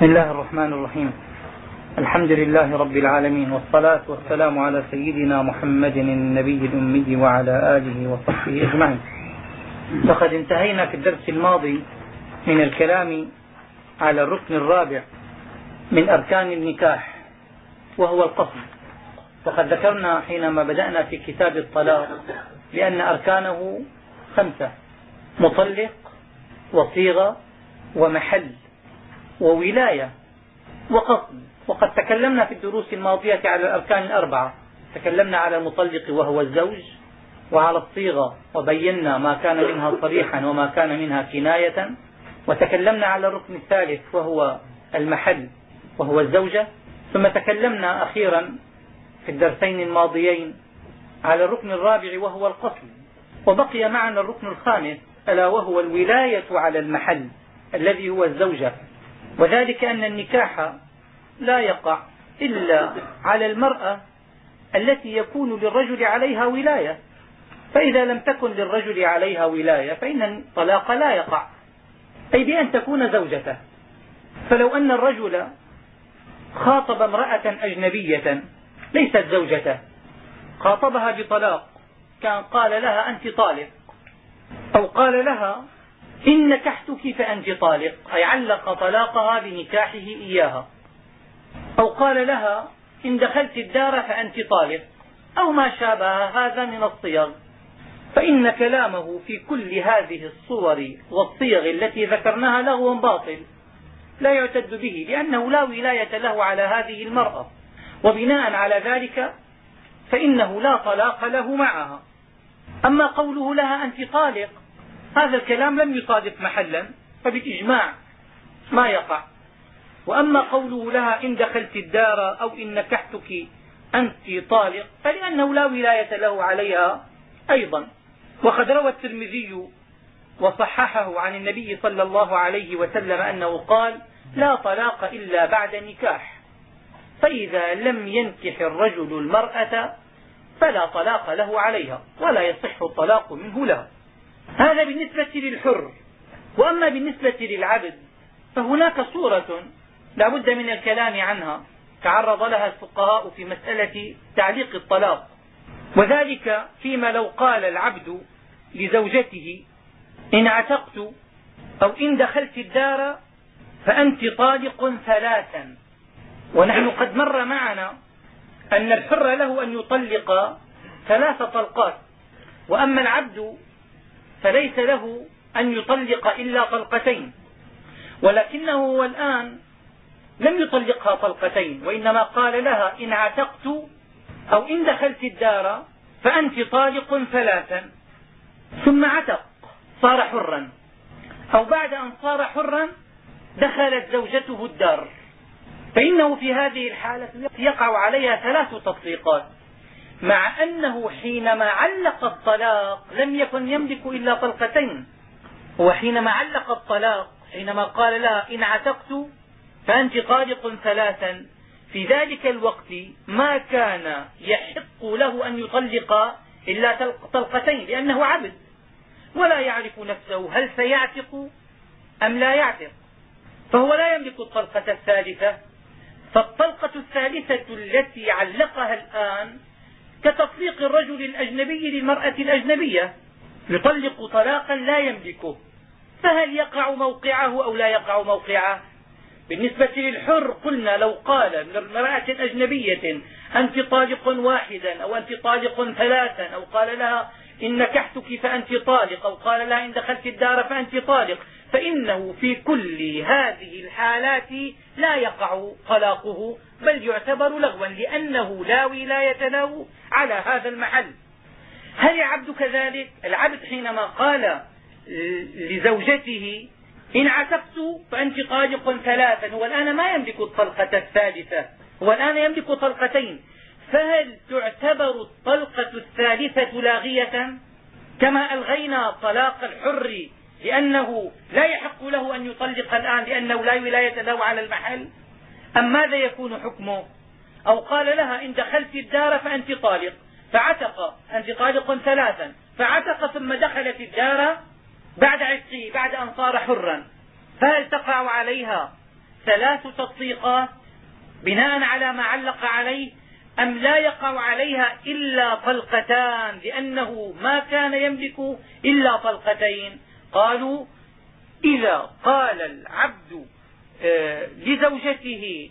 بسم الله الرحمن الرحيم. الحمد لله رب العالمين والصلاة والسلام على سيدنا محمد النبي الأمي وعلى آله وصحبه أجمعين. لقد انتهينا في الدرس الماضي من الكلام على الركن الرابع من أركان النكاح وهو القصد. وقد ذكرنا حينما بدأنا في كتاب الطلاق بأن أركانه خمسة مطلق وصيغة ومحل. وولاية وقصد. وقد تكلمنا في الدروس الماضية على الأركان الأربعة. تكلمنا على المطلق وهو الزوج وعلى الصيغة وبينا ما كان منها صريحا وما كان منها كناية. وتكلمنا على الركن الثالث وهو المحل وهو الزوجة. ثم تكلمنا أخيرا في الدرسين الماضيين على الركن الرابع وهو القصد. وبقي معنا الركن الخامس ألا وهو الولاية على المحل الذي هو الزوجة. وذلك أن النكاح لا يقع إلا على المرأة التي يكون للرجل عليها ولاية. فإذا لم تكن للرجل عليها ولاية فإن الطلاق لا يقع. أي بأن تكون زوجته. فلو أن الرجل خاطب امرأة أجنبية ليست زوجته. خاطبها بطلاق كان قال لها أنت طالق أو قال لها إن نكحتك فأنت طالق. أي علق طلاقها بنكاحه إياها. أو قال لها إن دخلت الدار فأنت طالق. أو ما شابه هذا من الصيغ. فإن كلامه في كل هذه الصور والصيغ التي ذكرناها لغو باطل. لا يعتد به لأنه لا ولاية له على هذه المرأة. وبناء على ذلك فإنه لا طلاق له معها. أما قوله لها أنت طالق هذا الكلام لم يصادف محلا فبالإجماع ما يقع. وأما قوله لها إن دخلت الدار أو إن نكحتك أنت طالق فلأنه لا ولاية له عليها أيضا. وقد روى الترمذي وصححه عن النبي صلى الله عليه وسلم أنه قال لا طلاق إلا بعد نكاح فإذا لم ينكح الرجل المرأة فلا طلاق له عليها ولا يصح الطلاق منه لها. هذا بالنسبة للحر. وأما بالنسبة للعبد فهناك صورة لا بد من الكلام عنها. تعرض لها الفقهاء في مسألة تعليق الطلاق. وذلك فيما لو قال العبد لزوجته إن اعتقت أو إن دخلت الدار فأنت طالق ثلاثا. ونحن قد مر معنا أن الحر له أن يطلق ثلاث طلقات. وأما العبد فليس له أن يطلق إلا طلقتين. ولكنه هو الآن لم يطلقها طلقتين وإنما قال لها إن عتقت أو إن دخلت الدار فأنت طالق ثلاثا. ثم عتق صار حرا. أو بعد أن صار حرا دخلت زوجته الدار. فإنه في هذه الحالة يقع عليها ثلاث تطليقات. مع أنه حينما علق الطلاق لم يكن يملك إلا طلقتين. هو حينما علق الطلاق حينما قال لها إن عتقت فأنت طالق ثلاثا. في ذلك الوقت ما كان يحق له أن يطلق إلا طلقتين لأنه عبد ولا يعرف نفسه هل سيعتق أم لا يعتق. فهو لا يملك الطلقة الثالثة. فالطلقة الثالثة التي علقها الآن كتطليق الرجل الأجنبي للمرأة الأجنبية. يطلق طلاقا لا يملكه. فهل يقع موقعه أو لا يقع موقعه؟ بالنسبة للحر قلنا لو قال لامرأة أجنبية أنت طالق واحدا أو أنت طالق ثلاثا أو قال لها إن نكحتك فأنت طالق أو قال لها إن دخلت الدار فأنت طالق فإنه في كل هذه الحالات لا يقع طلاقه بل يعتبر لغوا لأنه لا ولاية له على هذا المحل. هل العبد كذلك؟ العبد حينما قال لزوجته إن عتقت فأنت طالق ثلاثا هو الآن ما يملك الطلقة الثالثة الآن يملك طلقتين فهل تعتبر الطلقة الثالثة لاغية؟ كما ألغينا طلاق الحر لأنه لا يحق له أن يطلق الآن لأنه لا ولاية له على المحل. أم ماذا يكون حكمه؟ أو قال لها إن دخلت الدار فأنت طالق. فعتق أنت طالق ثلاثا. فعتق ثم دخلت الدار بعد عتقه بعد أن صار حرا. فهل تقع عليها ثلاث تطبيقات بناء على ما علق عليه أم لا يقع عليها إلا طلقتان؟ لأنه ما كان يملك إلا طلقتين. قالوا إذا قال العبد آه، لزوجته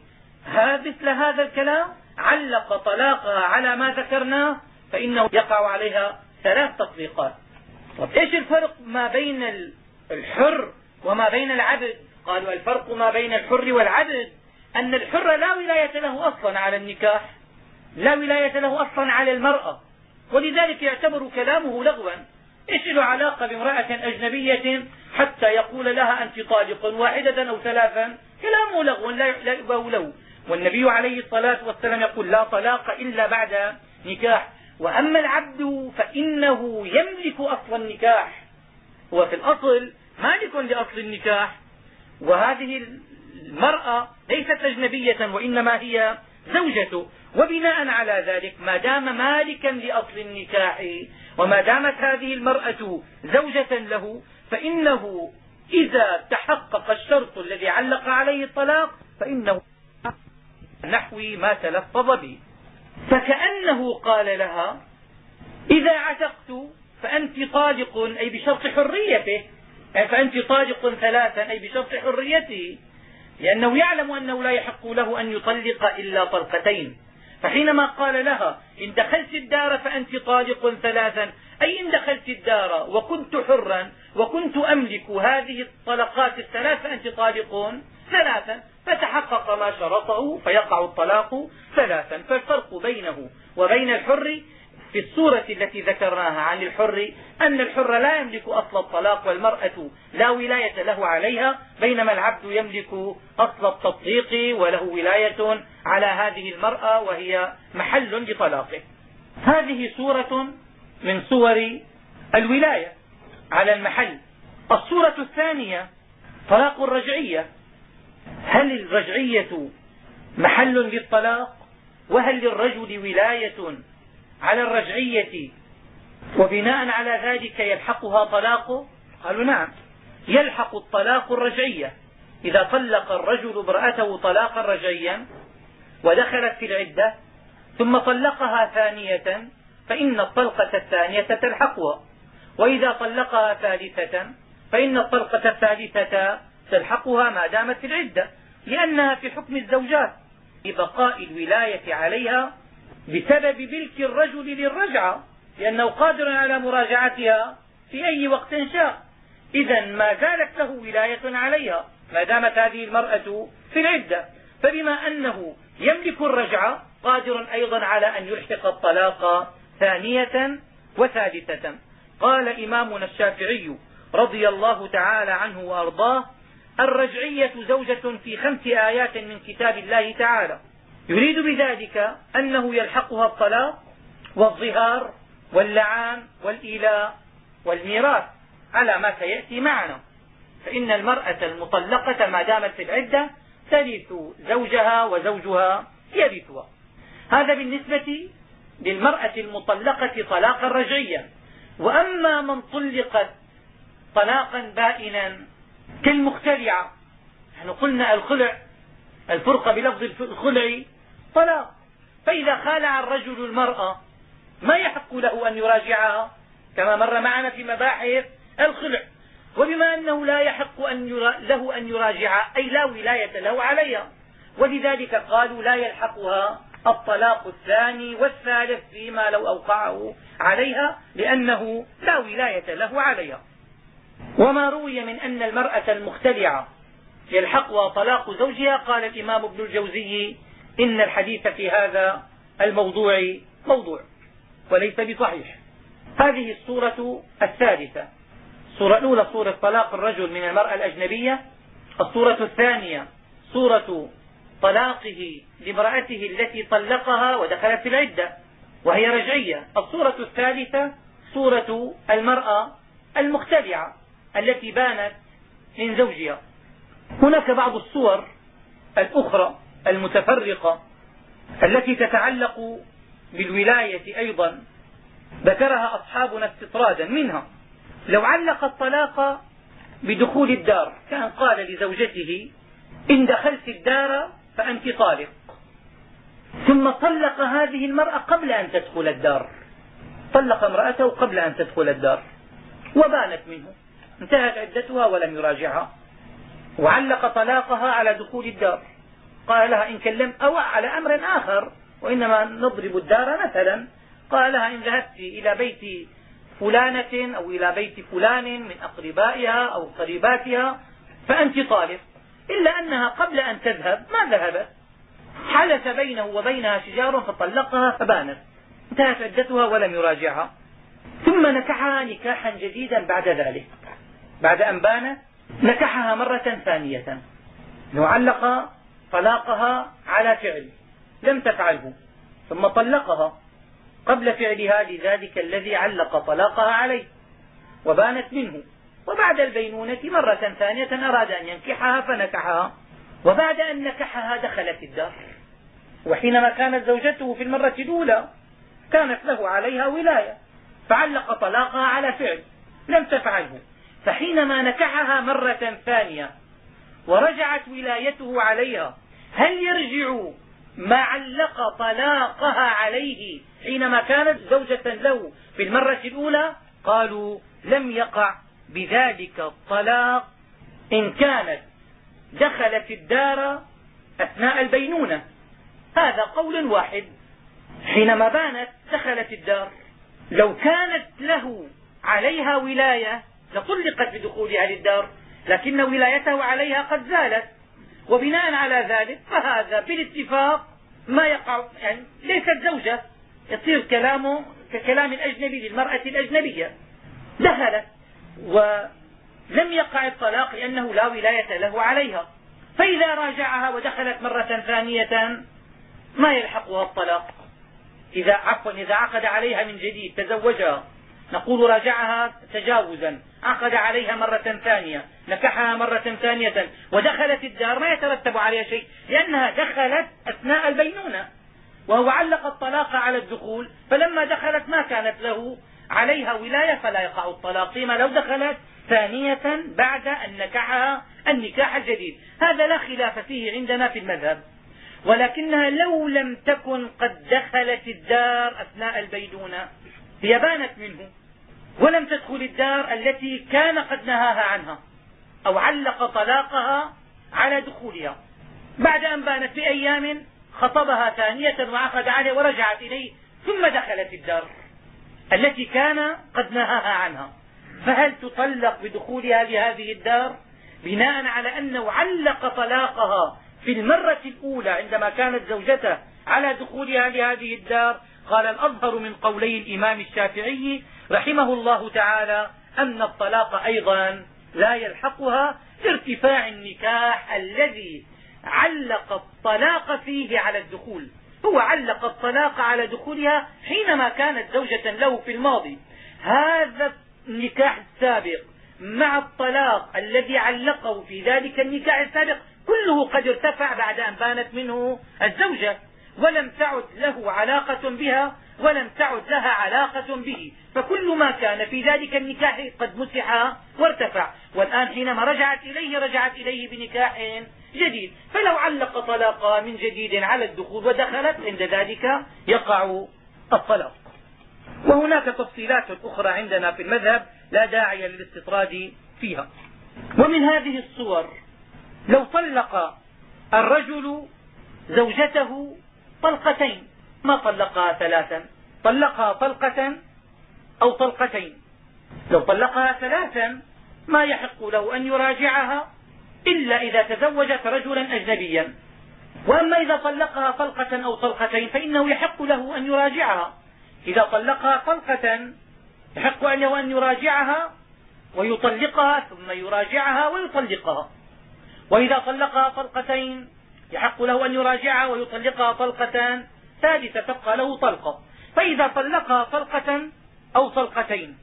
مثل هذا الكلام علق طلاقها على ما ذكرناه فإنه يقع عليها ثلاث تطبيقات. طب إيش الفرق ما بين الحر وما بين العبد؟ قالوا الفرق ما بين الحر والعبد أن الحر لا ولاية له أصلا على النكاح لا ولاية له أصلا على المرأة ولذلك يعتبر كلامه لغوا. إيش له علاقة بامرأة أجنبية حتى يقول لها أنت طالق واحدة أو ثلاثا. كلامه لغو لا يؤبه له. والنبي عليه الصلاة والسلام يقول لا طلاق إلا بعد نكاح. وأما العبد فإنه يملك أصل النكاح. هو في الأصل مالك لأصل النكاح. وهذه المرأة ليست أجنبية وإنما هي زوجته وبناء على ذلك ما دام مالكا لأصل النكاح وما دامت هذه المرأة زوجة له فإنه إذا تحقق الشرط الذي علق عليه الطلاق فإنه نحو ما تلفظ به. فكأنه قال لها إذا عتقت فأنت طالق أي بشرط حريته. فأنت طالق ثلاثا أي بشرط حريته. لأنه يعلم أنه لا يحق له أن يطلق إلا طلقتين. فحينما قال لها إن دخلت الدار فأنت طالق ثلاثا. أي إن دخلت الدار وكنت حرا وكنت أملك هذه الطلقات الثلاث فأنت طالق ثلاثا. فتحقق ما شرطه فيقع الطلاق ثلاثا. فالفرق بينه وبين الحر في الصورة التي ذكرناها عن الحر أن الحر لا يملك أصل الطلاق والمرأة لا ولاية له عليها بينما العبد يملك أصل التطليق وله ولاية على هذه المرأة وهي محل لطلاقه. هذه صورة من صور الولاية على المحل. الصورة الثانية طلاق الرجعية. هل الرجعية محل للطلاق؟ وهل للرجل ولاية على الرجعية وبناء على ذلك يلحقها طلاقه قالوا نعم. يلحق الطلاق الرجعية. إذا طلق الرجل امرأته طلاقا رجعيا ودخلت في العدة ثم طلقها ثانية فإن الطلقة الثانية تلحقها. وإذا طلقها ثالثة فإن الطلقة الثالثة تلحقها ما دامت في العدة لأنها في حكم الزوجات لبقاء الولاية عليها بسبب ملك الرجل للرجعة لأنه قادر على مراجعتها في أي وقت شاء. إذا ما زالت له ولاية عليها ما دامت هذه المرأة في العدة. فبما أنه يملك الرجعة قادر أيضا على أن يلحق الطلاق ثانية وثالثة. قال إمامنا الشافعي رضي الله تعالى عنه وأرضاه الرجعية زوجة في خمس آيات من كتاب الله تعالى. يريد بذلك أنه يلحقها الطلاق والظهار واللعان والإيلاء والميراث على ما سيأتي معنا. فإن المرأة المطلقة ما دامت في العدة ترث زوجها وزوجها يرثها. هذا بالنسبة للمرأة المطلقة طلاقا رجعيا. وأما من طلقت طلاقا بائنا كالمختلعة نحن قلنا الخلع الفرقة بلفظ الخلع طلاق. فإذا خالع الرجل المرأة ما يحق له أن يراجعها؟ كما مر معنا في مباحث الخلع. وبما أنه لا يحق أن له أن يراجعها أي لا ولاية له عليها. ولذلك قالوا لا يلحقها الطلاق الثاني والثالث فيما لو أوقعه عليها لأنه لا ولاية له عليها. وما روي من أن المرأة المختلعة يلحقها طلاق زوجها قال الإمام ابن الجوزي إن الحديث في هذا الموضوع موضوع وليس بصحيح. هذه الصورة الثالثة الصورة الأولى صورة طلاق الرجل من المرأة الأجنبية. الصورة الثانية صورة طلاقه لامرأته التي طلقها ودخلت في العدة وهي رجعية. الصورة الثالثة صورة المرأة المختلعة التي بانت من زوجها. هناك بعض الصور الأخرى المتفرقة التي تتعلق بالولاية أيضا ذكرها أصحابنا استطرادا منها. لو علق الطلاق بدخول الدار كان قال لزوجته إن دخلت الدار فأنت طالق. ثم طلق هذه المرأة قبل أن تدخل الدار. طلق امرأته قبل أن تدخل الدار وبانت منه. انتهت عدتها ولم يراجعها. وعلق طلاقها على دخول الدار. قال لها إن كلمت أو على أمر آخر وإنما نضرب الدار مثلا. قال لها إن ذهبت إلى بيت فلانة أو إلى بيت فلان من أقربائها أو قريباتها فأنت طالق. إلا أنها قبل أن تذهب ما ذهبت؟ حدث بينه وبينها شجار فطلقها فبانت. انتهت عدتها ولم يراجعها. ثم نكحها نكاحا جديدا بعد ذلك. بعد أن بانت نكحها مرة ثانية. لو علق طلاقها على فعل لم تفعله. ثم طلقها قبل فعلها لذلك الذي علق طلاقها عليه وبانت منه. وبعد البينونة مرة ثانية أراد أن ينكحها فنكحها وبعد أن نكحها دخلت الدار. وحينما كانت زوجته في المرة الأولى كانت له عليها ولاية فعلق طلاقها على فعل لم تفعله. فحينما نكحها مرة ثانية ورجعت ولايته عليها. هل يرجع ما علق طلاقها عليه حينما كانت زوجة له في المرة الأولى؟ قالوا لم يقع بذلك الطلاق إن كانت دخلت الدار أثناء البينونة. هذا قول واحد. حينما بانت دخلت الدار لو كانت له عليها ولاية لطلقت بدخولها للدار لكن ولايته عليها قد زالت. وبناء على ذلك فهذا بالاتفاق ما يقع يعني ليست زوجة يصير كلامه ككلام الأجنبي للمرأة الأجنبية. دخلت ولم يقع الطلاق لأنه لا ولاية له عليها. فإذا راجعها ودخلت مرة ثانية ما يلحقها الطلاق. إذا عفوا إذا عقد عليها من جديد تزوجها. نقول راجعها تجاوزا عقد عليها مرة ثانية. نكحها مرة ثانية. ودخلت الدار ما يترتب عليها شيء لأنها دخلت أثناء البينونة. وهو علق الطلاق على الدخول فلما دخلت ما كانت له عليها ولاية فلا يقع الطلاق فيما لو دخلت ثانية بعد أن نكحها النكاح الجديد. هذا لا خلاف فيه عندنا في المذهب. ولكنها لو لم تكن قد دخلت الدار أثناء البيدونة هي بانت منه ولم تدخل الدار التي كان قد نهاها عنها. أو علق طلاقها على دخولها. بعد أن بانت بأيام خطبها ثانية وعقد عليه ورجعت إليه ثم دخلت الدار التي كان قد نهاها عنها. فهل تطلق بدخولها لهذه الدار؟ بناء على أنه علق طلاقها في المرة الأولى عندما كانت زوجته على دخولها لهذه الدار قال الأظهر من قولي الإمام الشافعي رحمه الله تعالى أن الطلاق أيضا لا يلحقها لارتفاع النكاح الذي علق الطلاق فيه على الدخول. هو علق الطلاق على دخولها حينما كانت زوجة له في الماضي. هذا النكاح السابق مع الطلاق الذي علقه في ذلك النكاح السابق كله قد ارتفع بعد أن بانت منه الزوجة. ولم تعد له علاقة بها ولم تعد لها علاقة به. فكل ما كان في ذلك النكاح قد مسح وارتفع. والآن حينما رجعت إليه رجعت إليه بنكاح جديد. فلو علق طلاقها من جديد على الدخول ودخلت عند ذلك يقع الطلاق. وهناك تفصيلات أخرى عندنا في المذهب لا داعي للاستطراد فيها. ومن هذه الصور لو طلق الرجل زوجته طلقتين. ما طلقها ثلاثا؟ طلقها طلقة أو طلقتين. لو طلقها ثلاثا ما يحق له أن يراجعها إلا إذا تزوجت رجلا أجنبيا. وأما إذا طلقها طلقة أو طلقتين فإنه يحق له أن يراجعها. إذا طلقها طلقة يحق له أن يراجعها ويطلقها ثم يراجعها ويطلقها. وإذا طلقها طلقتين يحق له أن يراجعها ويطلقها طلقة ثالثة تبقى له طلقة. فإذا طلقها طلقة أو طلقتين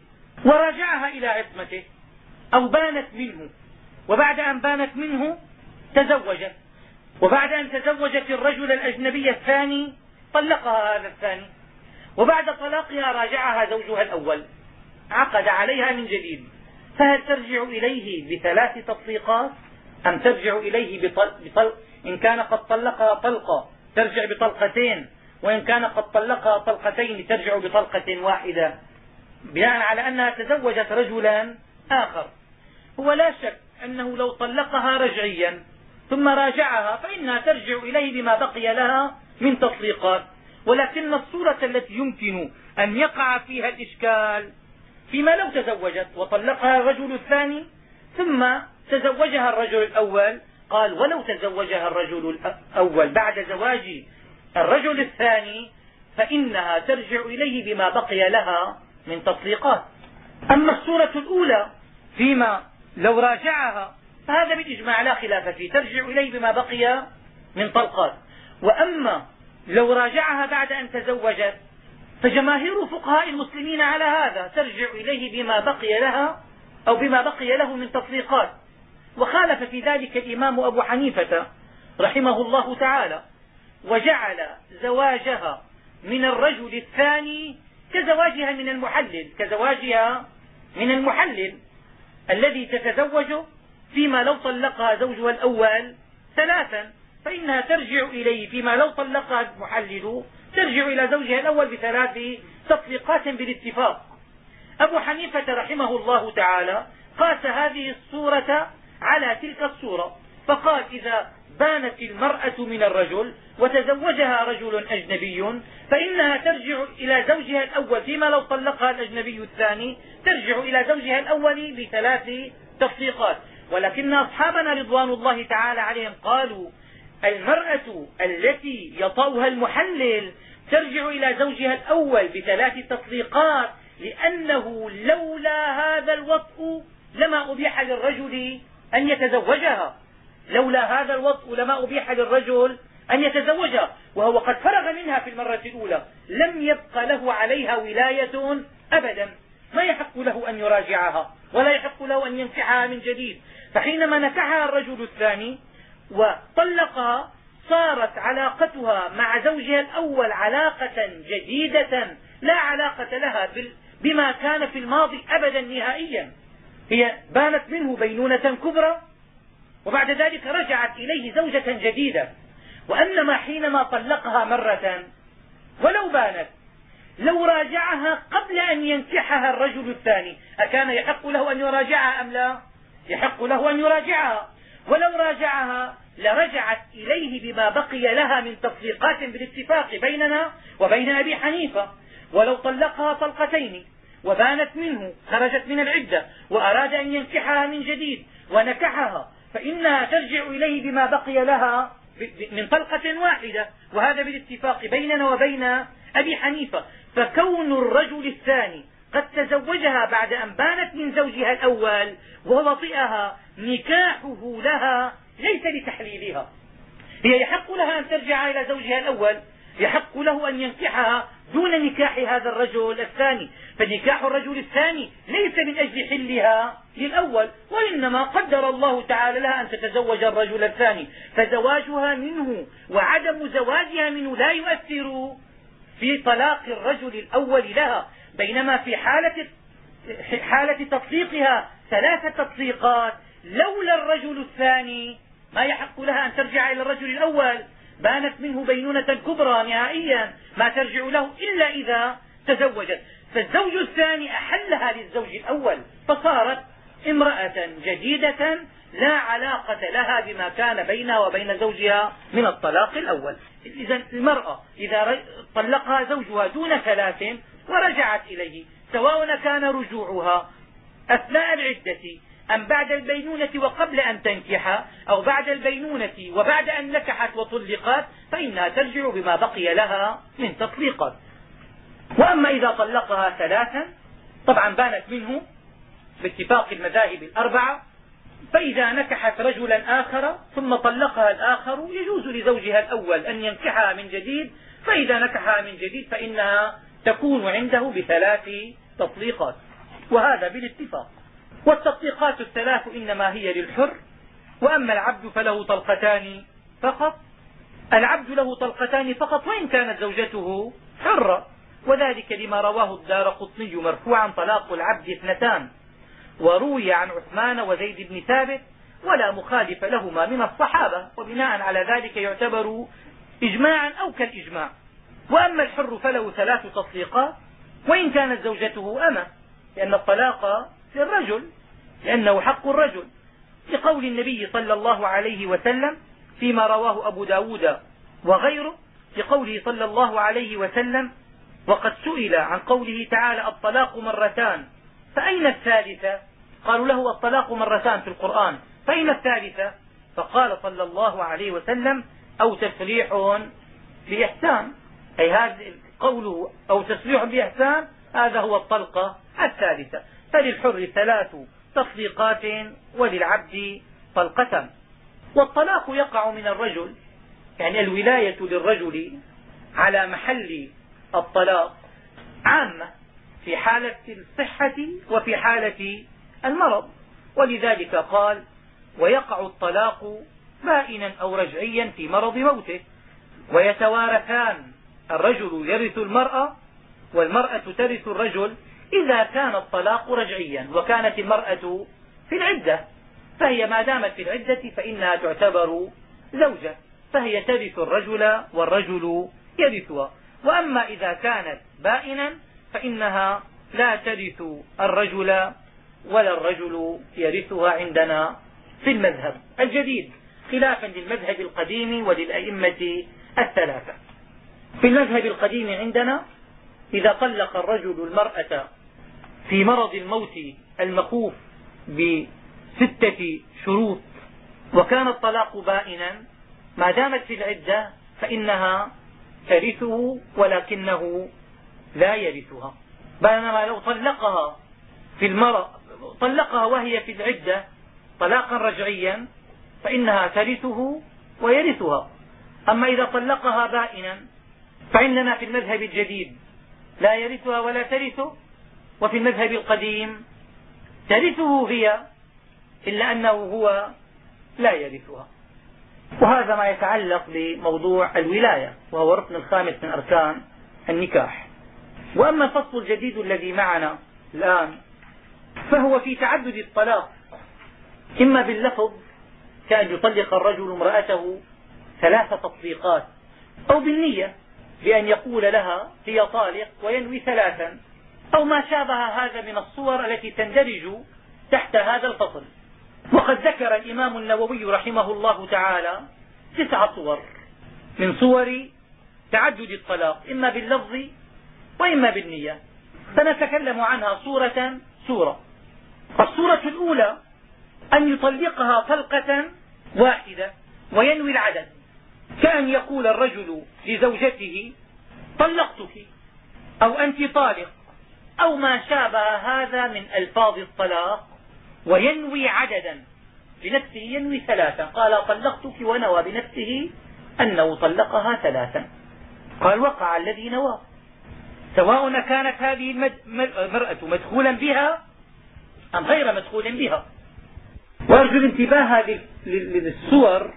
وراجعها إلى عصمته أو بانت منه وبعد أن بانت منه تزوجت. وبعد أن تزوجت الرجل الأجنبي الثاني طلقها هذا الثاني. وبعد طلاقها راجعها زوجها الأول. عقد عليها من جديد. فهل ترجع إليه بثلاث تطليقات؟ أم ترجع إليه بطل بطل إن كان قد طلقها طلقة ترجع بطلقتين وإن كان قد طلقها طلقتين ترجع بطلقة واحدة. بناء على أنها تزوجت رجلا آخر. هو لا شك أنه لو طلقها رجعيا ثم راجعها فإنها ترجع إليه بما بقي لها من تطليقات. ولكن الصورة التي يمكن أن يقع فيها الإشكال فيما لو تزوجت وطلقها الرجل الثاني ثم تزوجها الرجل الأول قال ولو تزوجها الرجل الأول بعد زواج الرجل الثاني فإنها ترجع إليه بما بقي لها من تطليقات. أما الصورة الأولى فيما لو راجعها فهذا بالإجماع لا خلاف فيه ترجع إليه بما بقي من طلقات. وأما لو راجعها بعد أن تزوجت فجماهير فقهاء المسلمين على هذا ترجع إليه بما بقي لها أو بما بقي له من تطليقات. وخالف في ذلك الإمام أبو حنيفة رحمه الله تعالى وجعل زواجها من الرجل الثاني كزواجها من المحلل كزواجها من المحلل الذي تتزوج فيما لو طلقها زوجها الأول ثلاثا فإنها ترجع إليه فيما لو طلقها المحلل ترجع إلى زوجها الأول بثلاث تطليقات بالاتفاق. أبو حنيفة رحمه الله تعالى قاس هذه الصورة على تلك الصورة فقال إذا بانت المرأة من الرجل وتزوجها رجل أجنبي فإنها ترجع إلى زوجها الأول فيما لو طلقها الأجنبي الثاني ترجع إلى زوجها الأول بثلاث تفصيقات ولكن أصحابنا رضوان الله تعالى عليهم قالوا المرأة التي يطأها المحلل ترجع إلى زوجها الأول بثلاث تطليقات لأنه لولا هذا الوطء لما أبيح للرجل أن يتزوجها. لولا هذا الوطء لما أبيح للرجل أن يتزوجها. وهو قد فرغ منها في المرة الأولى. لم يبق له عليها ولاية أبدا. ما يحق له أن يراجعها. ولا يحق له أن ينكحها من جديد. فحينما نكحها الرجل الثاني وطلقها صارت علاقتها مع زوجها الأول علاقة جديدة. لا علاقة لها بما كان في الماضي أبدا نهائيا. هي بانت منه بينونة كبرى وبعد ذلك رجعت إليه زوجة جديدة. وأنما حينما طلقها مرة ولو بانت لو راجعها قبل أن ينكحها الرجل الثاني أكان يحق له أن يراجعها أم لا؟ يحق له أن يراجعها. ولو راجعها لرجعت إليه بما بقي لها من تطليقات بالاتفاق بيننا وبين أبي حنيفة. ولو طلقها طلقتين وبانت منه خرجت من العدة وأراد أن ينكحها من جديد ونكحها فإنها ترجع إليه بما بقي لها من طلقة واحدة وهذا بالاتفاق بيننا وبين أبي حنيفة. فكون الرجل الثاني قد تزوجها بعد أن بانت من زوجها الأول ووطئها نكاحه لها ليس لتحليلها. هي يحق لها أن ترجع إلى زوجها الأول يحق له أن ينكحها دون نكاح هذا الرجل الثاني. فنكاح الرجل الثاني ليس من أجل حلها للأول وإنما قدر الله تعالى لها أن تتزوج الرجل الثاني. فزواجها منه وعدم زواجها منه لا يؤثر في طلاق الرجل الأول لها بينما في حالة حالة تطليقها ثلاث تطليقات لولا الرجل الثاني ما يحق لها أن ترجع إلى الرجل الأول. بانت منه بينونة كبرى نهائيا ما ترجع له إلا إذا تزوجت. فالزوج الثاني أحلها للزوج الأول فصارت امرأة جديدة لا علاقة لها بما كان بينها وبين زوجها من الطلاق الأول. إذا المرأة إذا طلقها زوجها دون ثلاث ورجعت إليه سواء كان رجوعها أثناء العدة أم بعد البينونة وقبل أن تنكح أو بعد البينونة وبعد أن نكحت وطلقت فإنها ترجع بما بقي لها من تطليقات. وأما إذا طلقها ثلاثا طبعا بانت منه باتفاق المذاهب الأربعة فإذا نكحت رجلا آخر ثم طلقها الآخر يجوز لزوجها الأول أن ينكحها من جديد فإذا نكحها من جديد فإنها تكون عنده بثلاث تطليقات وهذا بالاتفاق. والتطبيقات الثلاث إنما هي للحر وأما العبد فله طلقتان فقط. العبد له طلقتان فقط وإن كانت زوجته حرة. وذلك لما رواه الدار قطني مرفوعا طلاق العبد اثنتان. وروي عن عثمان وزيد بن ثابت ولا مخالف لهما من الصحابة. وبناء على ذلك يعتبر إجماعا أو كالإجماع. وأما الحر فله ثلاث تطليقات وإن كانت زوجته أمة لأن الطلاق للرجل لأنه حق الرجل لقول النبي صلى الله عليه وسلم فيما رواه أبو ب داود وغيره لقوله صلى الله عليه وسلم وقد سئل عن قوله تعالى الطلاق مرتان فأين الثالثة قالوا له الطلاق مرتان في القرآن فأين الثالثة فقال صلى الله عليه وسلم أو تسريح بإحسان أي هذا قوله أو تسريح بإحسان هذا هو الطلقة الثالثة. فللحر ثلاث تطليقات وللعبد طلقة والطلاق يقع من الرجل يعني الولاية للرجل على محل الطلاق عامة في حالة الصحة وفي حالة المرض. ولذلك قال ويقع الطلاق بائنا أو رجعيا في مرض موته. ويتوارثان الرجل يرث المرأة والمرأة ترث الرجل إذا كان الطلاق رجعيا وكانت المرأة في العدة فهي ما دامت في العدة فإنها تعتبر زوجة فهي ترث الرجل والرجل يرثها وأما إذا كانت بائنا فإنها لا ترث الرجل ولا الرجل يرثها عندنا في المذهب الجديد خلافا للمذهب القديم وللأئمة الثلاثة. في المذهب القديم عندنا إذا طلق الرجل المرأة في مرض الموت المخوف بستة شروط وكان الطلاق بائنا ما دامت في العدة فإنها ترثه ولكنه لا يرثها. بينما لو طلقها في المرض طلقها وهي في العدة طلاقا رجعيا فإنها ترثه ويرثها. أما إذا طلقها بائنا فإننا في المذهب الجديد لا يرثها ولا ترثه وفي المذهب القديم ترثه هي إلا أنه هو لا يرثها. وهذا ما يتعلق بموضوع الولاية وهو الركن الخامس من أركان النكاح. وأما الفصل الجديد الذي معنا الآن فهو في تعدد الطلاق إما باللفظ كأن يطلق الرجل امرأته ثلاث تطليقات أو بالنية بأن يقول لها هي طالق وينوي ثلاثا. أو ما شابه هذا من الصور التي تندرج تحت هذا الفصل. وقد ذكر الإمام النووي رحمه الله تعالى تسع صور من صور تعدد الطلاق إما باللفظ وإما بالنية. سنتكلم عنها صورة صورة. الصورة الأولى أن يطلقها طلقة واحدة وينوي العدد. كأن يقول الرجل لزوجته طلقتك أو أنت طالق. أو ما شابه هذا من ألفاظ الطلاق وينوي عددا بنفسه ينوي ثلاثا. قال طلقتك ونوى بنفسه أنه طلقها ثلاثا. قال وقع الذي نوى. سواء كانت هذه المرأة مدخولا بها أم غير مدخول بها. وأرجو الانتباه للصور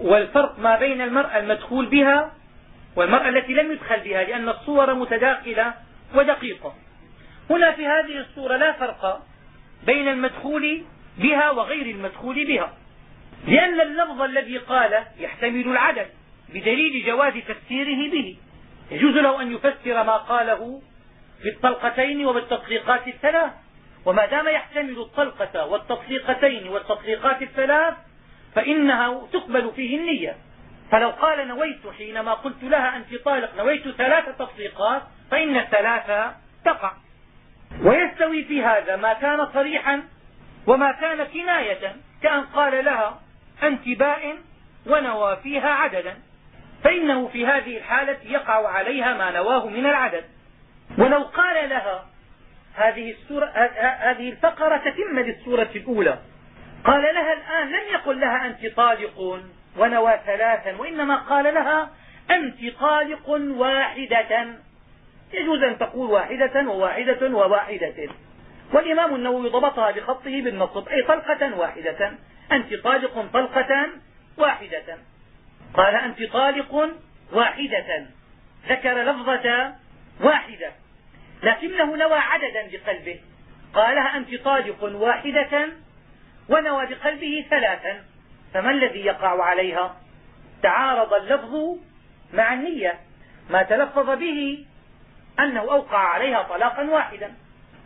والفرق ما بين المرأة المدخول بها والمرأة التي لم يدخل بها لأن الصور متداخلة ودقيقة. هنا في هذه الصورة لا فرق بين المدخول بها وغير المدخول بها. لأن اللفظ الذي قال يحتمل العدد بدليل جواز تفسيره به. يجوز له أن يفسر ما قاله بالطلقتين وبالتطليقات الثلاث. وما دام يحتمل الطلقة والتطليقتين والتطليقات الثلاث فإنها تقبل فيه النية. فلو قال نويت حينما قلت لها أنت طالق نويت ثلاث تطليقات فإن الثلاثة تقع. ويستوي في هذا ما كان صريحا وما كان كناية كأن قال لها أنت بائن ونوى فيها عددا. فإنه في هذه الحالة يقع عليها ما نواه من العدد. ولو قال لها هذه, السورة هذه الفقرة تتم للسورة الأولى. قال لها الآن لم يقل لها أنت طالق ونوى ثلاثا وإنما قال لها أنت طالق واحدة. يجوز أن تقول واحدة وواحدة وواحدة. والإمام النووي ضبطها بخطه بالنصب أي طلقة واحدة أنت طالق طلقة واحدة. قال أنت طالق واحدة ذكر لفظة واحدة لكنه نوى عددا بقلبه. قالها أنت طالق واحدة ونوى بقلبه ثلاثا فما الذي يقع عليها؟ تعارض اللفظ مع النية ما تلفظ به أنه أوقع عليها طلاقا واحدا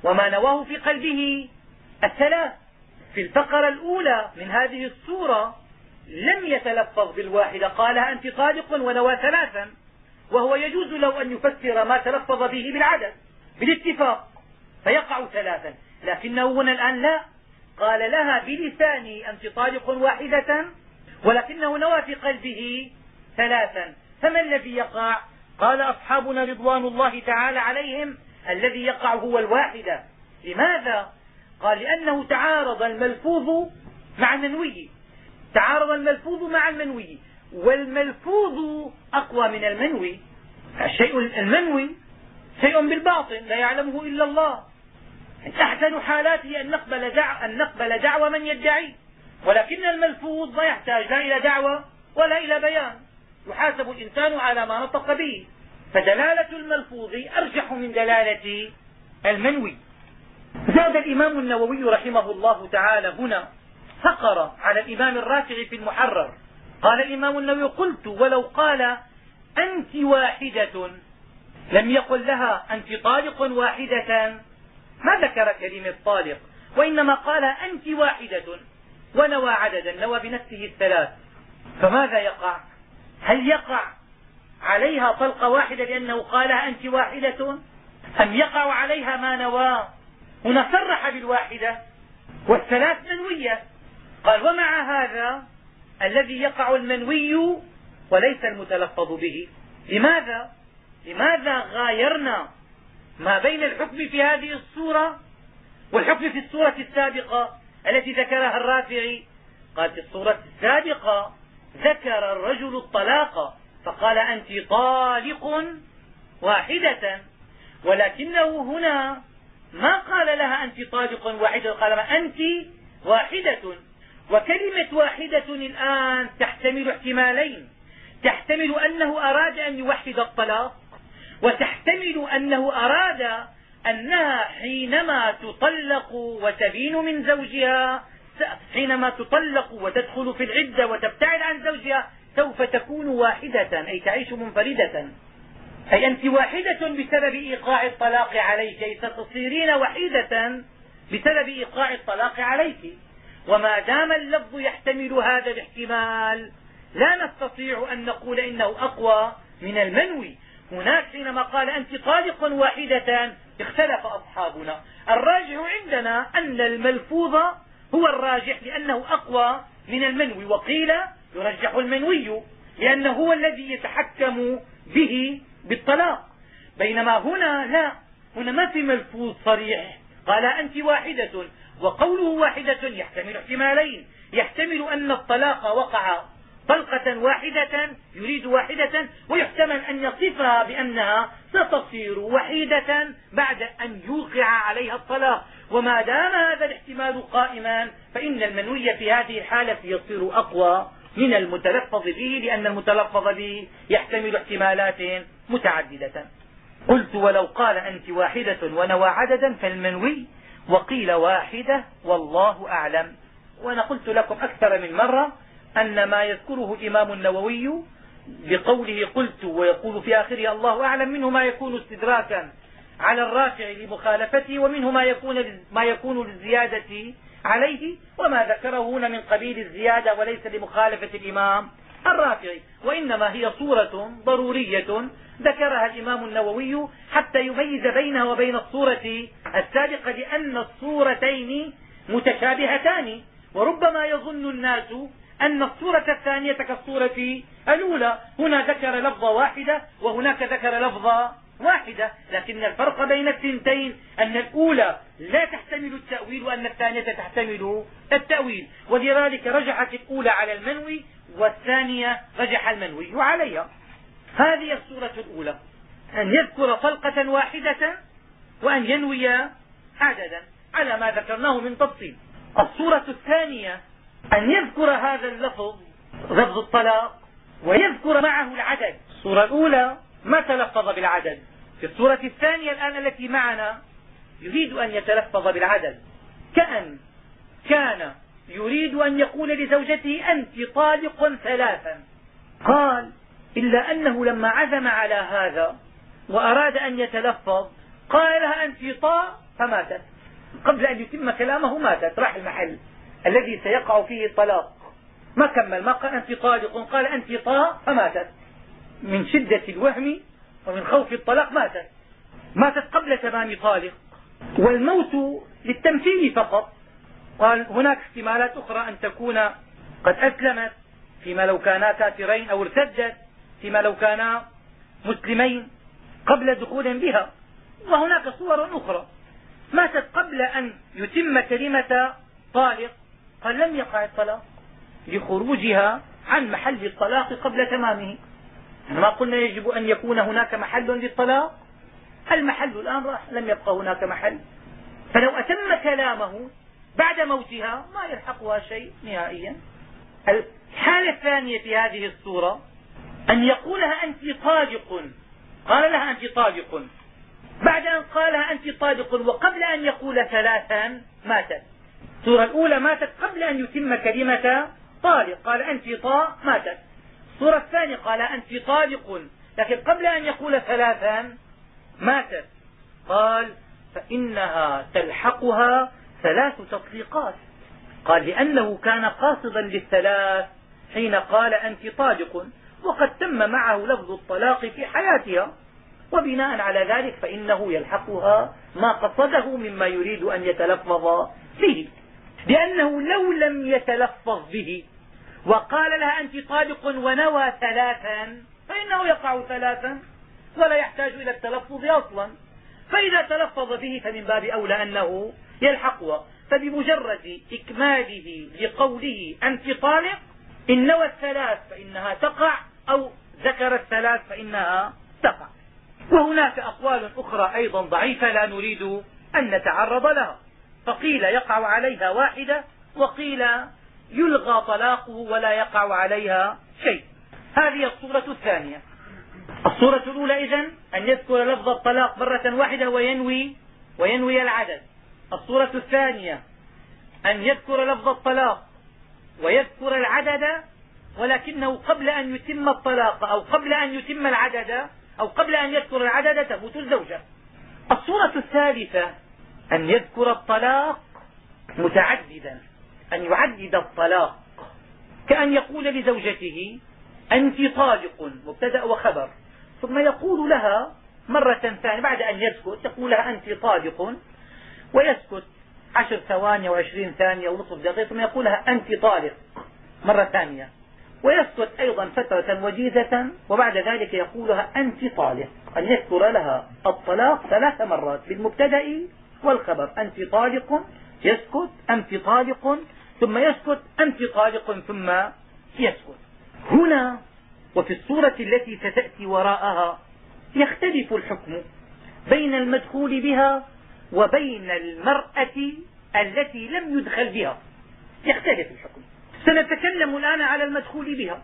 وما نواه في قلبه الثلاث. في الفقرة الأولى من هذه الصورة لم يتلفظ بالواحدة قالها أنت طالق ونوى ثلاثا وهو يجوز له أن يفسر ما تلفظ به بالعدد بالاتفاق فيقع ثلاثا. لكنه هنا الآن لا. قال لها بلسانه أنت طالق واحدة ولكنه نوى في قلبه ثلاثا. فما الذي يقع؟ قال أصحابنا رضوان الله تعالى عليهم الذي يقع هو الواحدة لماذا؟ قال لأنه تعارض الملفوظ مع المنوي. تعارض الملفوظ مع المنوي. والملفوظ أقوى من المنوي. الشيء المنوي شيء بالباطن لا يعلمه إلا الله. أحسن حالاته أن نقبل, دع... أن نقبل دعوى من يدعي. ولكن الملفوظ لا يحتاج لا إلى دعوة ولا إلى بيان. يحاسب الإنسان على ما نطق به. فدلالة الملفوظ أرجح من دلالة المنوي. زاد الإمام النووي رحمه الله تعالى هنا فقر على الإمام الرافع في المحرر. قال الإمام النووي قلت ولو قال أنت واحدة لم يقل لها أنت طالق واحدة ما ذكر كلمة طالق وإنما قال أنت واحدة ونوى عددا نوى بنفسه الثلاث. فماذا يقع؟ هل يقع عليها طلقة واحدة لأنه قالها أنت واحدة؟ أم يقع عليها ما نوى؟ هنا صرح بالواحدة والثلاث منوية. قال ومع هذا الذي يقع المنوي وليس المتلفظ به. لماذا؟ لماذا غايرنا ما بين الحكم في هذه الصورة والحكم في الصورة السابقة التي ذكرها الرافعي؟ قال في الصورة السابقة ذكر الرجل الطلاق فقال أنت طالق واحدة ولكنه هنا ما قال لها أنت طالق واحدة قال أنت واحدة. وكلمة واحدة الآن تحتمل احتمالين تحتمل أنه أراد أن يوحد الطلاق وتحتمل أنه أراد أنها حينما تطلق وتبين من زوجها حينما تطلق وتدخل في العدة وتبتعد عن زوجها سوف تكون واحدة أي تعيش منفردة. أي أنت واحدة بسبب إيقاع الطلاق عليك أي ستصيرين وحيدة بسبب إيقاع الطلاق عليك. وما دام اللفظ يحتمل هذا الاحتمال لا نستطيع أن نقول إنه أقوى من المنوي. هناك حينما قال أنت طالق واحدة اختلف أصحابنا. الراجح عندنا أن الملفوظ هو الراجح لأنه أقوى من المنوي وقيل يرجح المنوي لأنه هو الذي يتحكم به بالطلاق. بينما هنا لا هنا ما في ملفوظ صريح. قال أنت واحدة وقوله واحدة يحتمل احتمالين. يحتمل أن الطلاق وقع طلقة واحدة يريد واحدة ويحتمل أن يصفها بأنها ستصير وحيدة بعد أن يوقع عليها الطلاق. وما دام هذا الاحتمال قائما فإن المنوي في هذه الحالة يصير أقوى من المتلفظ به لأن المتلفظ به يحتمل احتمالات متعددة. قلت ولو قال أنت واحدة ونوى عددا فالمنوي وقيل واحدة والله أعلم. وأنا قلت لكم أكثر من مرة أن ما يذكره الإمام النووي بقوله قلت ويقول في آخره الله أعلم منه ما يكون استدراكا على الرافع لمخالفته ومنه ما يكون ما يكون للزيادة عليه وما ذكره هنا من قبيل الزيادة وليس لمخالفة الإمام الرافعي. وإنما هي صورة ضرورية ذكرها الإمام النووي حتى يميز بينها وبين الصورة السابقة لأن الصورتين متشابهتان. وربما يظن الناس أن الصورة الثانية كالصورة الأولى. هنا ذكر لفظة واحدة وهناك ذكر لفظة واحدة لكن الفرق بين الثنتين أن الأولى لا تحتمل التأويل وأن الثانية تحتمل التأويل. ولذلك رجحت الأولى على المنوي والثانية رجح المنوي عليها هذه الصورة الأولى. أن يذكر طلقة واحدة وأن ينوي عددا. على ما ذكرناه من تفصيل. الصورة الثانية أن يذكر هذا اللفظ لفظ الطلاق ويذكر معه العدد. الصورة الأولى ما تلفظ بالعدد. في الصورة الثانية الآن التي معنا يريد أن يتلفظ بالعدد كأن كان يريد أن يقول لزوجته أنت طالق ثلاثا. قال إلا أنه لما عزم على هذا وأراد أن يتلفظ قال لها أنت طاء فماتت. قبل أن يتم كلامه ماتت. راح المحل. الذي سيقع فيه الطلاق. ما كمل. ما قال أنت طالق. قال أنت طاء فماتت. من شدة الوهم ومن خوف الطلاق ماتت. ماتت قبل تمام طالق. والموت للتمثيل فقط. قال هناك احتمالات أخرى أن تكون قد أسلمت فيما لو كانا كافرين أو ارتدت فيما لو كانا مسلمين قبل دخول بها. وهناك صور أخرى. ماتت قبل أن يتم كلمة طالق قال لم يقع الطلاق. لخروجها عن محل الطلاق قبل تمامه. ما قلنا يجب أن يكون هناك محل للطلاق؟ المحل الآن راح لم يبقى هناك محل. فلو أتم كلامه بعد موتها ما يلحقها شيء نهائيا. الحالة الثانية في هذه الصورة أن يقولها أنت طالق قال لها أنت طالق بعد أن قالها أنت طالق وقبل أن يقول ثلاثا ماتت. الصورة الأولى ماتت قبل أن يتم كلمة طالق. قال أنت طاء ماتت. الصورة الثانية قال أنت طالق. لكن قبل أن يقول ثلاثا ماتت. قال فإنها تلحقها ثلاث تطليقات. قال لأنه كان قاصدا للثلاث حين قال أنت طالق. وقد تم معه لفظ الطلاق في حياتها. وبناء على ذلك فإنه يلحقها ما قصده مما يريد أن يتلفظ به لأنه لو لم يتلفظ به وقال لها أنت طالق ونوى ثلاثا فإنه يقع ثلاثا ولا يحتاج إلى التلفظ أصلا. فإذا تلفظ به فمن باب أولى أنه يلحقها فبمجرد إكماله لقوله أنت طالق إن نوى الثلاث فإنها تقع أو ذكر الثلاث فإنها تقع. وهناك أقوال أخرى أيضا ضعيفة لا نريد أن نتعرض لها. فقيل يقع عليها واحدة وقيل يلغى طلاقه ولا يقع عليها شيء. هذه الصورة الثانية. الصورة الأولى إذن أن يذكر لفظ الطلاق مرة واحدة وينوي وينوي العدد. الصورة الثانية أن يذكر لفظ الطلاق ويذكر العدد ولكنه قبل أن يتم الطلاق أو قبل أن يتم العدد أو قبل أن يذكر العدد تموت الزوجة. الصورة الثالثة أن يذكر الطلاق متعددا. أن يعدد الطلاق. كأن يقول لزوجته أنت طالق مبتدأ وخبر. ثم يقول لها مرة ثانية بعد أن يسكت يقول لها أنت طالق ويسكت عشر ثواني وعشرين ثانية ونصف دقيقة ثم يقول لها أنت طالق مرة ثانية. ويسكت أيضا فترة وجيزة وبعد ذلك يقولها أنت طالق. أن يذكر لها الطلاق ثلاث مرات بالمبتدأ والخبر. أنت طالق يسكت أنت طالق ثم يسكت أنت طالق ثم يسكت. هنا وفي الصورة التي ستأتي وراءها يختلف الحكم بين المدخول بها وبين المرأة التي لم يدخل بها. يختلف الحكم. سنتكلم الآن على المدخول بها.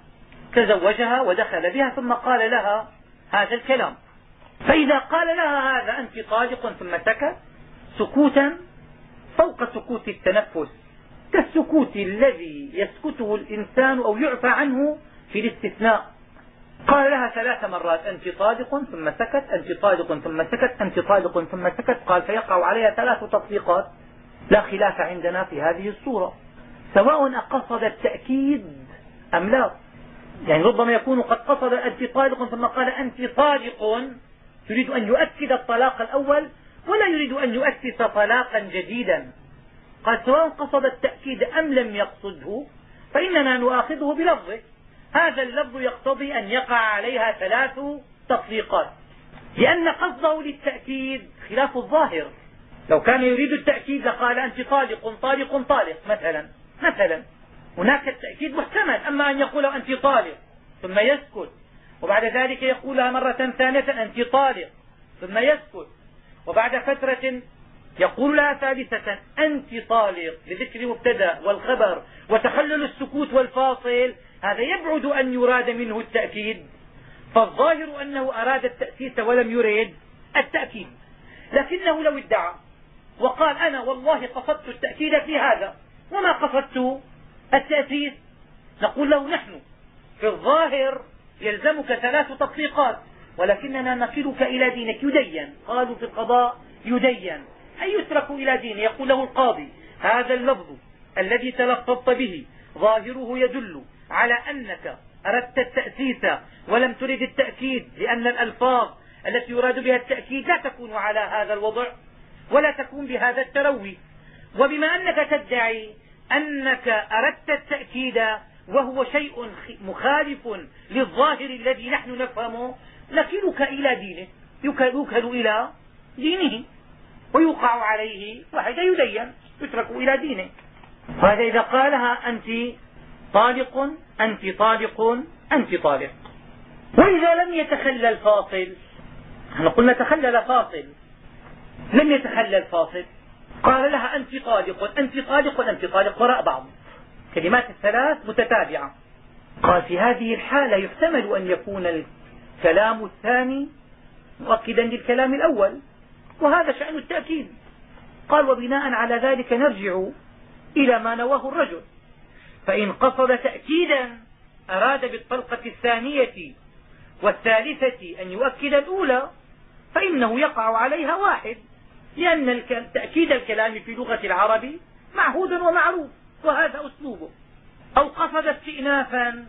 تزوجها ودخل بها ثم قال لها هذا الكلام. فإذا قال لها هذا أنت طالق ثم سكت سكوتا فوق سكوت التنفس. كالسكوت الذي يسكته الإنسان أو يعفى عنه في الاستثناء. قال لها ثلاث مرات أنت طالق ثم سكت أنت طالق ثم سكت أنت طالق ثم سكت. قال فيقع عليها ثلاث تطليقات لا خلاف عندنا في هذه الصورة سواء أقصد التأكيد أم لا. يعني ربما يكون قد قصد أنت طالق ثم قال أنت طالق يريد أن يؤكد الطلاق الأول ولا يريد أن يؤسس طلاقا جديدا. قال سواء قصد التأكيد أم لم يقصده فإننا نؤاخذه بلفظه. هذا اللفظ يقتضي أن يقع عليها ثلاث تطبيقات. لأن قصده للتأكيد خلاف الظاهر. لو كان يريد التأكيد لقال أنت طالق طالق طالق مثلا مثلا. هناك التأكيد محتمل أما أن يقول أنت طالق ثم يسكت. وبعد ذلك يقولها مرة ثانية أنت طالق ثم يسكت. وبعد فترة يقول لها ثالثة أنت طالق لذكر مبتدأ والخبر وتخلل السكوت والفاصل هذا يبعد أن يراد منه التأكيد. فالظاهر أنه أراد التأسيس ولم يرد التأكيد. لكنه لو ادعى وقال أنا والله قصدت التأكيد في هذا وما قصدت التأسيس؟ نقول له نحن في الظاهر يلزمك ثلاث تطبيقات ولكننا نقلك إلى دينك يدين. قالوا في القضاء يدين. أي يترك إلى دينه يقول له القاضي هذا اللفظ الذي تلفظت به ظاهره يدل على أنك أردت التأسيس ولم ترد التأكيد لأن الألفاظ التي يراد بها التأكيد لا تكون على هذا الوضع ولا تكون بهذا التروي. وبما أنك تدعي أنك أردت التأكيد وهو شيء مخالف للظاهر الذي نحن نفهمه نكلك إلى دينه يوكل إلى دينه. ويوقع عليه واحد يدين يترك إلى دينه. وهذا إذا قالها أنت طالق أنت طالق أنت طالق. وإذا لم يتخلل فاصل إحنا قلنا تخلل فاصل. لم يتخلل فاصل قال لها أنت طالق أنت طالق أنت طالق وراء بعض. كلمات الثلاث متتابعة. قال في هذه الحالة يحتمل أن يكون الكلام الثاني مؤكدا للكلام الأول. وهذا شأن التأكيد. قال وبناء على ذلك نرجع إلى ما نواه الرجل. فإن قصد تأكيدا أراد بالطلقة الثانية والثالثة أن يؤكد الأولى فإنه يقع عليها واحد لأن تأكيد الكلام في لغة العرب معهود ومعروف وهذا أسلوبه. أو قصد استئنافا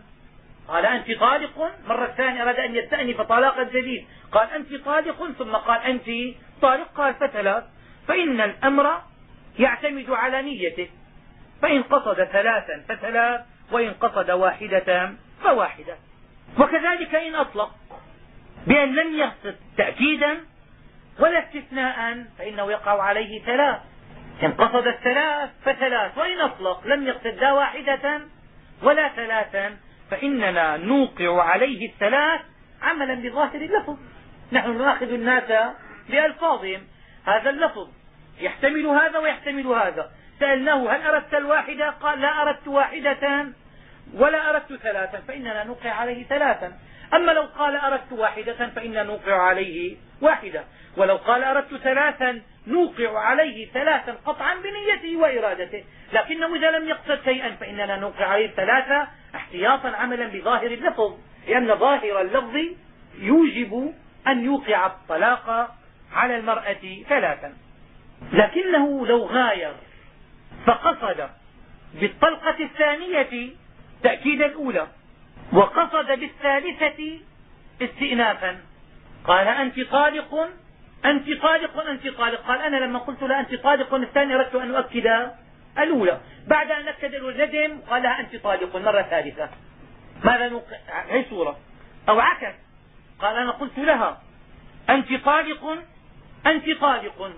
قال أنت طالق؟ مرة ثانية أراد أن يستأنف طلاقا جديد. قال أنت طالق؟ ثم قال أنت طالق؟ قال فثلاث فإن الأمر يعتمد على نيته. فإن قصد ثلاثا فثلاث وإن قصد واحدة فواحدة. وكذلك إن أطلق بأن لم يقصد تأكيدا ولا استثناء فإنه يقع عليه ثلاث. إن قصد الثلاث فثلاث. وإن أطلق لم يقصد لا واحدة ولا ثلاثا فإننا نوقع عليه الثلاث عملا بظاهر اللفظ. نحن ناخذ الناس بألفاظهم. هذا اللفظ يحتمل هذا ويحتمل هذا. سألناه هل أردت الواحدة قال لا أردت واحدة ولا أردت ثلاثا فإننا نوقع عليه ثلاثا. أما لو قال أردت واحدة فإننا نوقع عليه واحدة. ولو قال أردت ثلاثا نوقع عليه ثلاثا قطعا بنيته وإرادته. لكنه إذا لم يقصد شيئا فإننا نوقع عليه ثلاثة احتياطا عملا بظاهر اللفظ لأن ظاهر اللفظ يوجب أن يوقع الطلاق على المرأة ثلاثا. لكنه لو غاير فقصد بالطلقة الثانية تأكيد الأولى وقصد بالثالثة استئنافا. قال أنت طالق أنت طالق أنت طالق. قال أنا لما قلت لها أنت طالق الثاني أردت أن أؤكد الأولى. بعد أن أكد الندم قال لها أنت طالق. مرة ثالثة. ماذا نوقع هي صورة أو عكس. قال أنا قلت لها أنت طالق أنت طالق.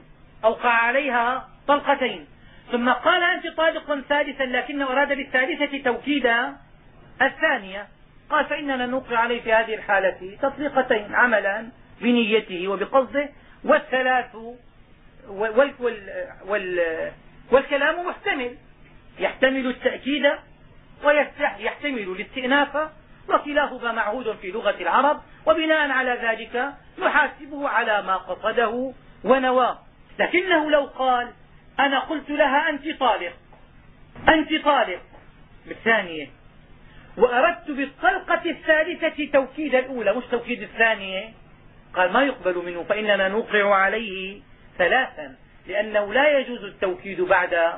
أوقع عليها طلقتين. ثم قال أنت طالق ثالثا لكنه أراد بالثالثة توكيد الثانية قال فإننا نوقع عليه في هذه الحالة تطليقتين عملا بنيته وبقصده. والثلاث وال وال والكلام محتمل. يحتمل التأكيد ويحتمل الاستئناف وكلاهما معهود في لغة العرب وبناء على ذلك نحاسبه على ما قصده ونواه. لكنه لو قال أنا قلت لها أنت طالق. أنت طالق. بالثانية وأردت بالطلقة الثالثة توكيد الأولى مش توكيد الثانية. قال ما يقبل منه فإننا نوقع عليه ثلاثا. لأنه لا يجوز التوكيد بعد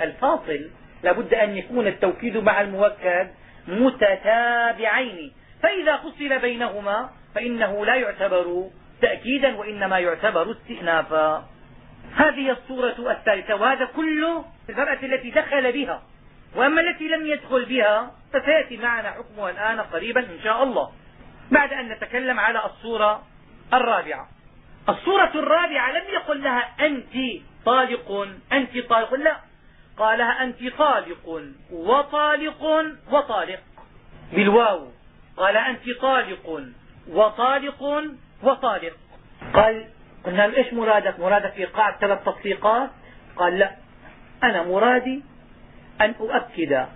الفاصل. لابد أن يكون التوكيد مع الموكد متتابعين. فإذا فصل بينهما فإنه لا يعتبر تأكيدا وإنما يعتبر استئنافا. هذه الصورة الثالثة وهذا كله في المرأة التي دخل بها. وأما التي لم يدخل بها فسيأتي معنا حكمها الآن قريبا إن شاء الله. بعد أن نتكلم على الصورة الرابعة. الصورة الرابعة لم يقل لها أنت طالق أنت طالق لا. قال لها أنت طالق وطالق وطالق. بالواو. قال أنت طالق وطالق وطالق. قال قلنا له إيش مرادك؟ مرادك ايقاع ثلاث تطبيقات قال لا. أنا مرادي أن أؤكد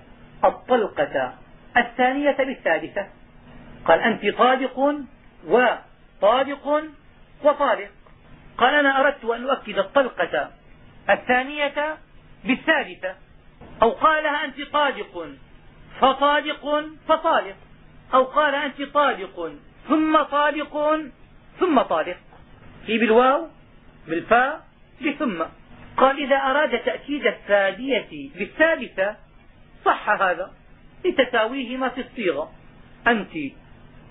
الطلقة الثانية بالثالثة. قال أنت طالق وطالق وطالق قال أنا أردت أن أؤكد الطلقة الثانية بالثالثة أو قالها أنت طالق فطالق فطالق أو قال أنت طالق ثم طالق ثم طالق هي بالواو بالفاء بثم قال إذا أراد تأكيد الثانية بالثالثة صح هذا لتساويهما في الصيغة أنت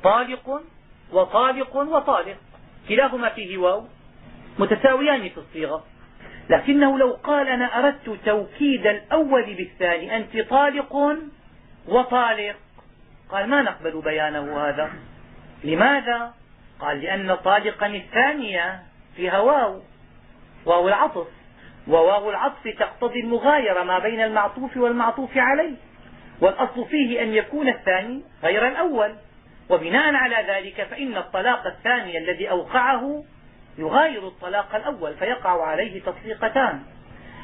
طالق وطالق وطالق كلاهما فيه واو متساويان في الصيغة. لكنه لو قال أنا أردت توكيد الأول بالثاني أنت طالق وطالق. قال ما نقبل بيانه هذا؟ لماذا؟ قال لأن طالقا الثانية فيها واو واو العطف. وواو العطف تقتضي المغايرة ما بين المعطوف والمعطوف عليه. والأصل فيه أن يكون الثاني غير الأول. وبناء على ذلك فإن الطلاق الثاني الذي أوقعه يغاير الطلاق الأول فيقع عليه تطليقتان.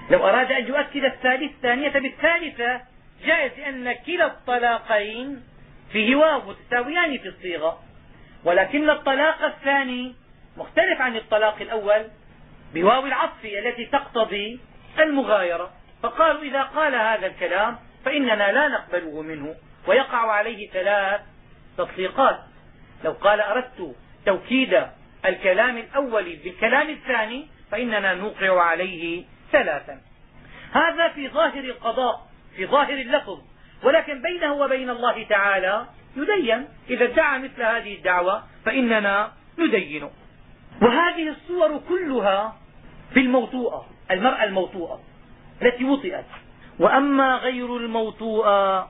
لو أراد أن يؤكد الثالث الثانية بالثالثة جائز لأن كلا الطلاقين فيه واو متساويان في الصيغة. ولكن الطلاق الثاني مختلف عن الطلاق الأول بواو العطف التي تقتضي المغايرة. فقالوا إذا قال هذا الكلام فإننا لا نقبله منه ويقع عليه ثلاث تطليقات لو قال أردت توكيد الكلام الأول بالكلام الثاني فإننا نوقع عليه ثلاثا. هذا في ظاهر القضاء في ظاهر اللفظ ولكن بينه وبين الله تعالى يدين. إذا ادعى مثل هذه الدعوة فإننا ندينه وهذه الصور كلها في الموطوءة المرأة الموطوءة التي وطئت. وأما غير الموطوءة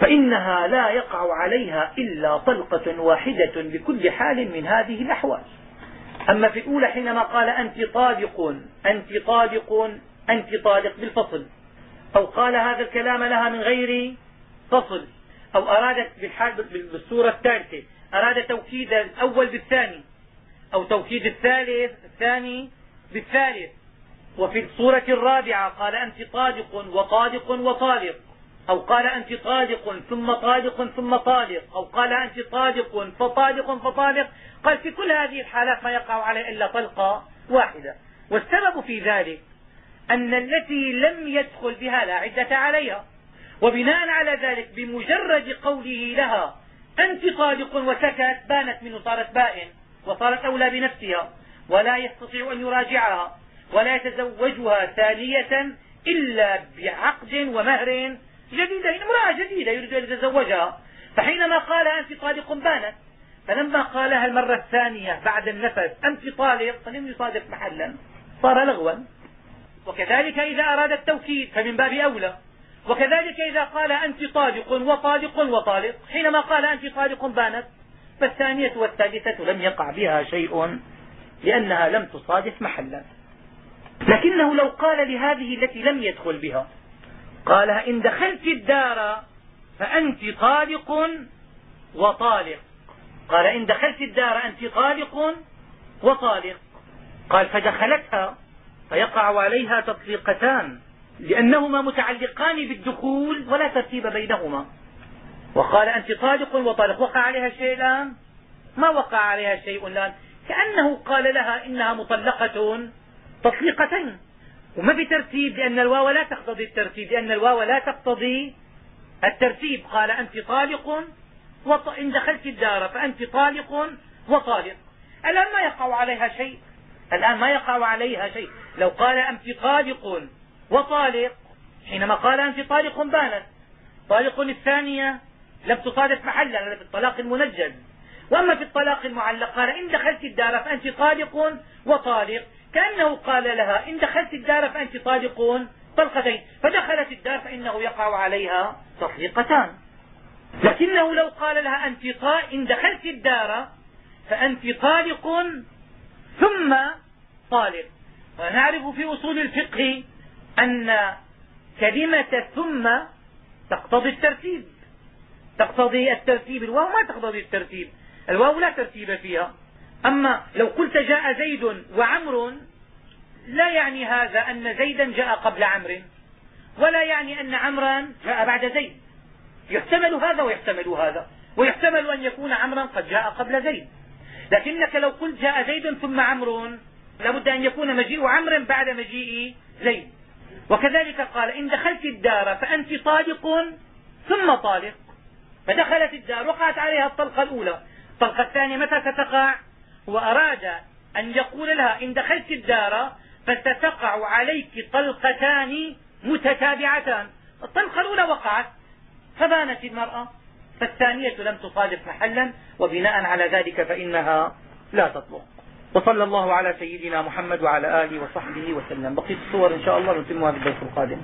فإنها لا يقع عليها إلا طلقة واحدة بكل حال من هذه الأحوال. أما في الأولى حينما قال أنت طالق أنت طالق أنت طالق بالفصل أو قال هذا الكلام لها من غير فصل أو أرادت بالصورة الثالثة أراد توكيد الأول بالثاني أو توكيد الثالث الثاني بالثالث. وفي الصورة الرابعة قال أنت طالق وطالق وطالق. أو قال أنت طالق ثم طالق ثم طالق. أو قال أنت طالق فطالق فطالق. قال في كل هذه الحالات ما يقع عليه إلا طلقة واحدة. والسبب في ذلك أن التي لم يدخل بها لا عدة عليها. وبناء على ذلك بمجرد قوله لها أنت طالق وسكت بانت منه صارت بائن وصارت أولى بنفسها ولا يستطيع أن يراجعها ولا يتزوجها ثانية إلا بعقد ومهر جديدة امرأة جديدة يريد أن يتزوجها. فحينما قال أنت طالق بانت فلما قالها المرة الثانية بعد النفس أنت طالق؟ فلم يصادف محلا. صار لغوا. وكذلك إذا أراد التوكيد فمن باب أولى. وكذلك إذا قال أنت طالق وطالق وطالق حينما قال أنت طالق بانت فالثانية والثالثة لم يقع بها شيء لأنها لم تصادف محلا. لكنه لو قال لهذه التي لم يدخل بها قالها إن دخلت الدار فأنت طالق وطالق. قال إن دخلت الدار أنت طالق وطالق. قال فدخلتها فيقع عليها تطليقتان لأنهما متعلقان بالدخول ولا ترتيب بينهما. وقال أنت طالق وطالق وقع عليها شيء الآن؟ ما وقع عليها شيء الآن؟ كأنه قال لها إنها مطلقة تطليقتين. وما في ترتيب لأن الواو لا تقتضي الترتيب لأن الواو لا تقتضي الترتيب. قال أنت طالق وط... إن دخلت الدار فأنت طالق وطالق. الآن ما يقع عليها شيء. الآن ما يقع عليها شيء. لو قال أنت طالق وطالق حينما قال أنت طالق بانت. طالق الثانية لم تصادف محلا في الطلاق المنجز. وأما في الطلاق المعلق قال إن دخلت الدار فأنت طالق وطالق. كأنه قال لها إن دخلت الدار فأنت طالق طلقتين. فدخلت الدار فإنه يقع عليها تطليقتان لكنه لو قال لها أنت إن دخلت الدار فأنت طالق ثم طالق. ونعرف في أصول الفقه أن كلمة ثم تقتضي الترتيب. تقتضي الترتيب الواو ما تقتضي الترتيب. الواو لا ترتيب فيها. أما لو قلت جاء زيد وعمر لا يعني هذا أن زيدا جاء قبل عمرو ولا يعني أن عمرا جاء بعد زيد. يحتمل هذا ويحتمل هذا ويحتمل أن يكون عمرا قد جاء قبل زيد. لكنك لو قلت جاء زيد ثم عمر لابد أن يكون مجيء عمرو بعد مجيء زيد. وكذلك قال إن دخلت الدار فأنت طالق ثم طالق. فدخلت الدار وقعت عليها الطلقة الأولى. الطلقة الثانية متى ستقع؟ هو أراد أن يقول لها إن دخلت الدار فستقع عليك طلقتان متتابعتان. الطلقة الأولى وقعت فبانت المرأة فالثانية لم تصادف محلا وبناء على ذلك فإنها لا تطلق. وصلى الله على سيدنا محمد وعلى آله وصحبه وسلم. بقية الصور إن شاء الله نتمها في الدرس القادم.